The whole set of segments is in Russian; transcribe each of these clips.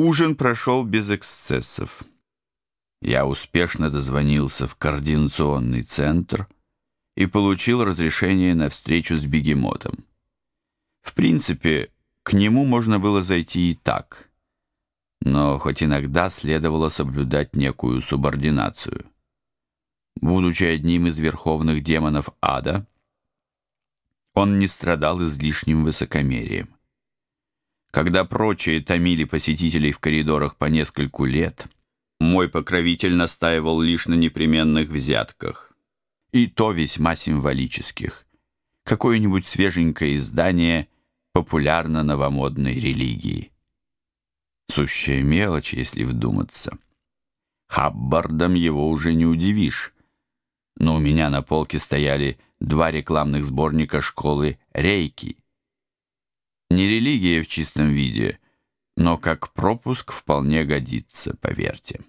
Ужин прошел без эксцессов. Я успешно дозвонился в координационный центр и получил разрешение на встречу с бегемотом. В принципе, к нему можно было зайти и так, но хоть иногда следовало соблюдать некую субординацию. Будучи одним из верховных демонов ада, он не страдал излишним высокомерием. Когда прочие томили посетителей в коридорах по нескольку лет, мой покровитель настаивал лишь на непременных взятках. И то весьма символических. Какое-нибудь свеженькое издание популярно-новомодной религии. Сущая мелочь, если вдуматься. Хаббардом его уже не удивишь. Но у меня на полке стояли два рекламных сборника школы Рейки — не религия в чистом виде, но как пропуск вполне годится, поверьте.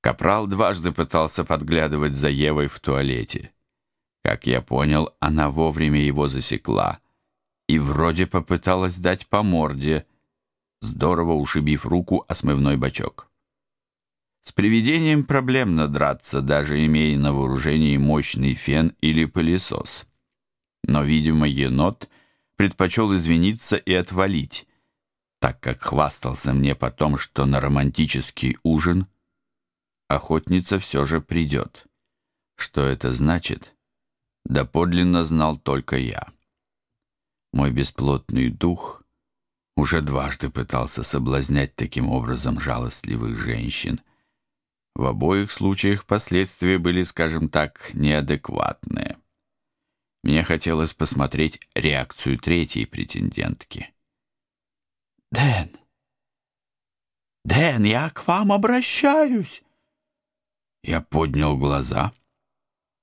Капрал дважды пытался подглядывать за Евой в туалете. Как я понял, она вовремя его засекла и вроде попыталась дать по морде, здорово ушибив руку о смывной бачок. С привидением проблемно драться, даже имея на вооружении мощный фен или пылесос. Но, видимо, енот — предпочел извиниться и отвалить, так как хвастался мне потом, что на романтический ужин охотница все же придет. Что это значит? Да подлинно знал только я. Мой бесплотный дух уже дважды пытался соблазнять таким образом жалостливых женщин. В обоих случаях последствия были, скажем так, неадекватные. Мне хотелось посмотреть реакцию третьей претендентки. «Дэн! Дэн, я к вам обращаюсь!» Я поднял глаза.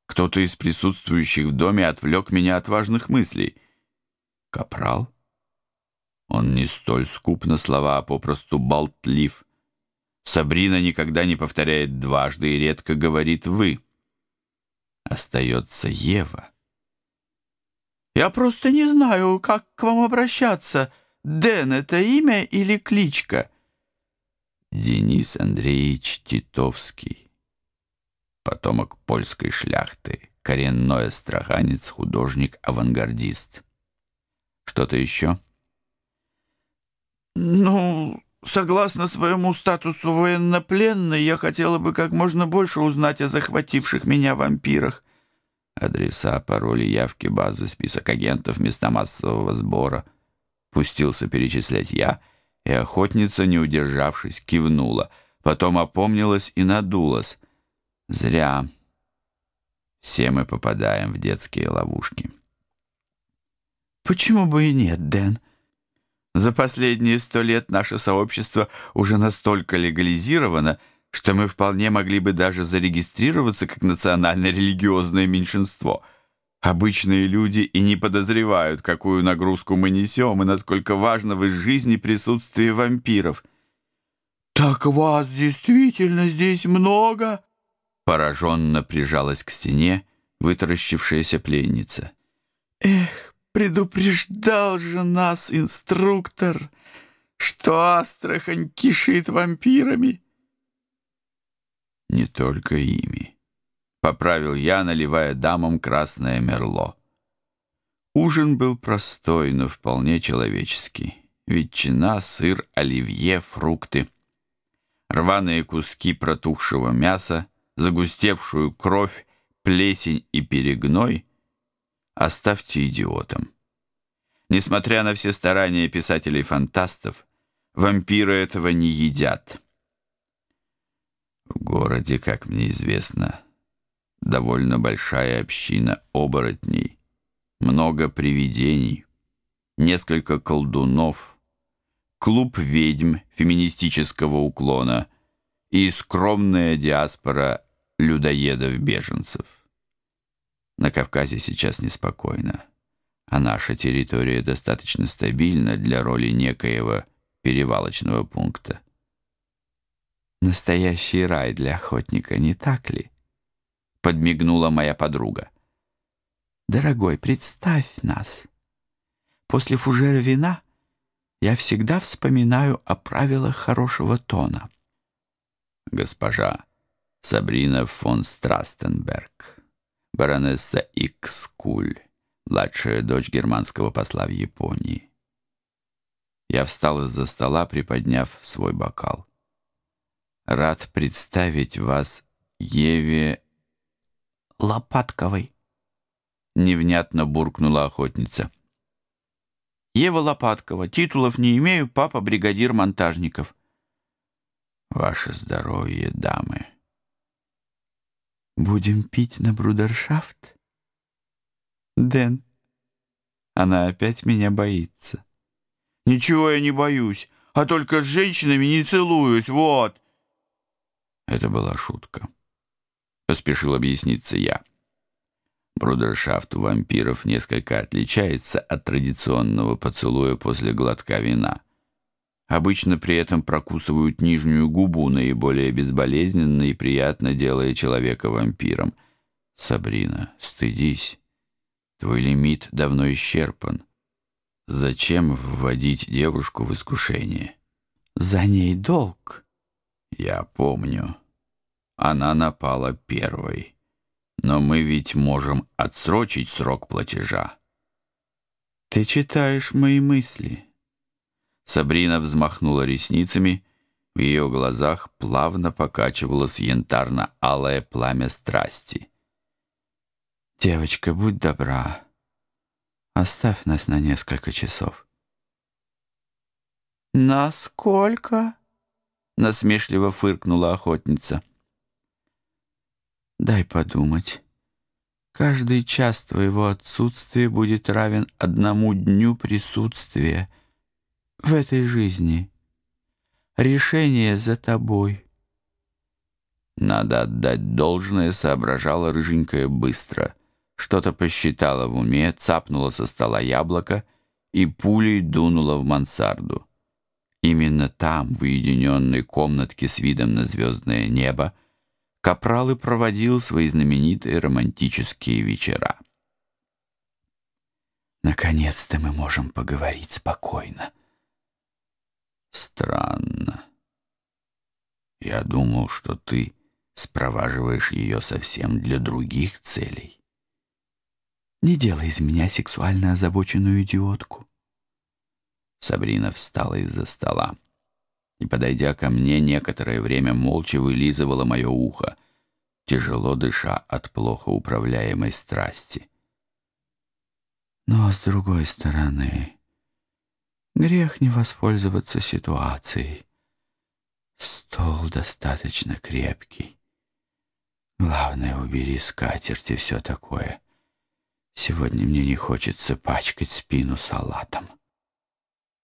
Кто-то из присутствующих в доме отвлек меня от важных мыслей. «Капрал?» Он не столь скуп на слова, а попросту болтлив. Сабрина никогда не повторяет дважды и редко говорит «вы». Остается Ева. Я просто не знаю, как к вам обращаться. Дэн — это имя или кличка?» Денис Андреевич Титовский, потомок польской шляхты, коренной астраханец, художник-авангардист. Что-то еще? «Ну, согласно своему статусу военнопленной, я хотела бы как можно больше узнать о захвативших меня вампирах. Адреса, пароли, явки, базы, список агентов, места массового сбора. Пустился перечислять я, и охотница, не удержавшись, кивнула. Потом опомнилась и надулась. Зря. Все мы попадаем в детские ловушки. Почему бы и нет, Дэн? За последние сто лет наше сообщество уже настолько легализировано, что мы вполне могли бы даже зарегистрироваться как национально-религиозное меньшинство. Обычные люди и не подозревают, какую нагрузку мы несем и насколько важно в их жизни присутствие вампиров. «Так вас действительно здесь много?» Пораженно прижалась к стене вытаращившаяся пленница. «Эх, предупреждал же нас инструктор, что Астрахань кишит вампирами!» Не только ими. Поправил я, наливая дамам красное мерло. Ужин был простой, но вполне человеческий. Ветчина, сыр, оливье, фрукты. Рваные куски протухшего мяса, загустевшую кровь, плесень и перегной оставьте идиотам. Несмотря на все старания писателей-фантастов, вампиры этого не едят. В городе, как мне известно, довольно большая община оборотней, много привидений, несколько колдунов, клуб ведьм феминистического уклона. И скромная диаспора людоедов-беженцев. На Кавказе сейчас неспокойно, а наша территория достаточно стабильна для роли некоего перевалочного пункта. Настоящий рай для охотника, не так ли? Подмигнула моя подруга. Дорогой, представь нас. После фужера вина я всегда вспоминаю о правилах хорошего тона. Госпожа Сабрина фон Страстенберг, баронесса Икс Куль, младшая дочь германского посла в Японии. Я встал из-за стола, приподняв свой бокал. Рад представить вас Еве Лопатковой. Невнятно буркнула охотница. Ева Лопаткова. Титулов не имею, папа бригадир монтажников. Ваше здоровье, дамы. Будем пить на брудершафт? Дэн, она опять меня боится. Ничего я не боюсь, а только с женщинами не целуюсь, вот. Это была шутка. Поспешил объясниться я. Брудершафт у вампиров несколько отличается от традиционного поцелуя после глотка вина. Обычно при этом прокусывают нижнюю губу наиболее безболезненно и приятно делая человека вампиром. Сабрина, стыдись. Твой лимит давно исчерпан. Зачем вводить девушку в искушение? За ней долг. Я помню. Она напала первой. Но мы ведь можем отсрочить срок платежа. Ты читаешь мои мысли. Сабрина взмахнула ресницами. В ее глазах плавно покачивалось янтарно-алое пламя страсти. «Девочка, будь добра. Оставь нас на несколько часов». «Насколько?» — насмешливо фыркнула охотница. «Дай подумать. Каждый час твоего отсутствия будет равен одному дню присутствия в этой жизни. Решение за тобой». Надо отдать должное, соображала рыженькая быстро — что-то посчитала в уме, цапнула со стола яблоко и пулей дунула в мансарду. Именно там, в уединенной комнатке с видом на звездное небо, Капрал и проводил свои знаменитые романтические вечера. «Наконец-то мы можем поговорить спокойно». «Странно. Я думал, что ты спроваживаешь ее совсем для других целей». Не делай из меня сексуально озабоченную идиотку. Сабрина встала из-за стола и, подойдя ко мне, некоторое время молча вылизывала мое ухо, тяжело дыша от плохо управляемой страсти. Но, с другой стороны, грех не воспользоваться ситуацией. Стол достаточно крепкий. Главное, убери скатерть и все такое — Сегодня мне не хочется пачкать спину салатом.